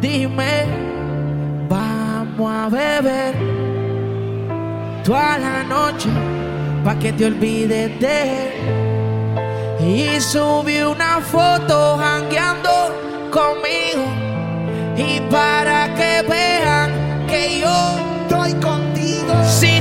Dime, vamos a beber toda la noche pa' que te olvides de él. Y subí una foto jangueando conmigo y para que vean que yo estoy contigo. Si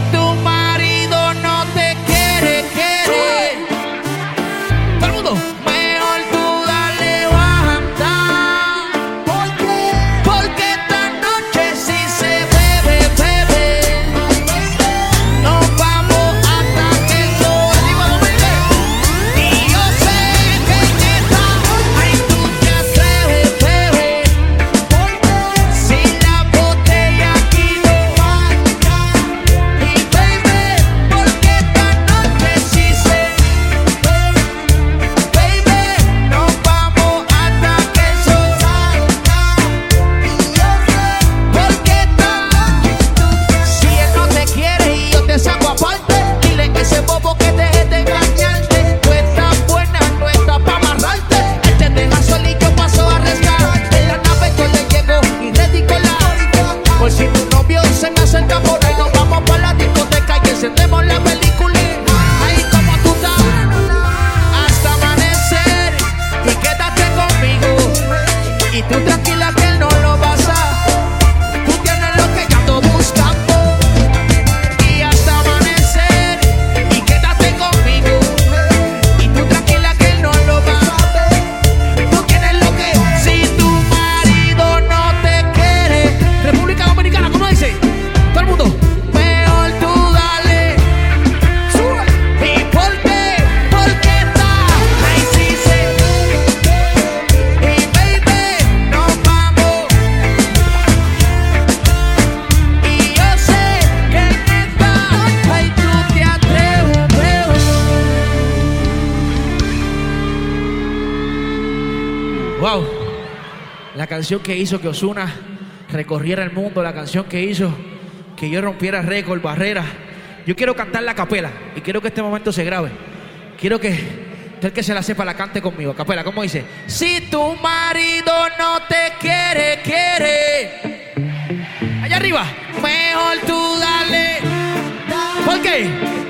Tranquila que Wow. La canción que hizo que Osuna recorriera el mundo, la canción que hizo que yo rompiera récord, barreras. Yo quiero cantar la capela y quiero que este momento se grabe. Quiero que el que se la sepa la cante conmigo. Capela, ¿cómo dice? Si tu marido no te quiere, quiere. Allá arriba. Mejor tú dale. ¿Por?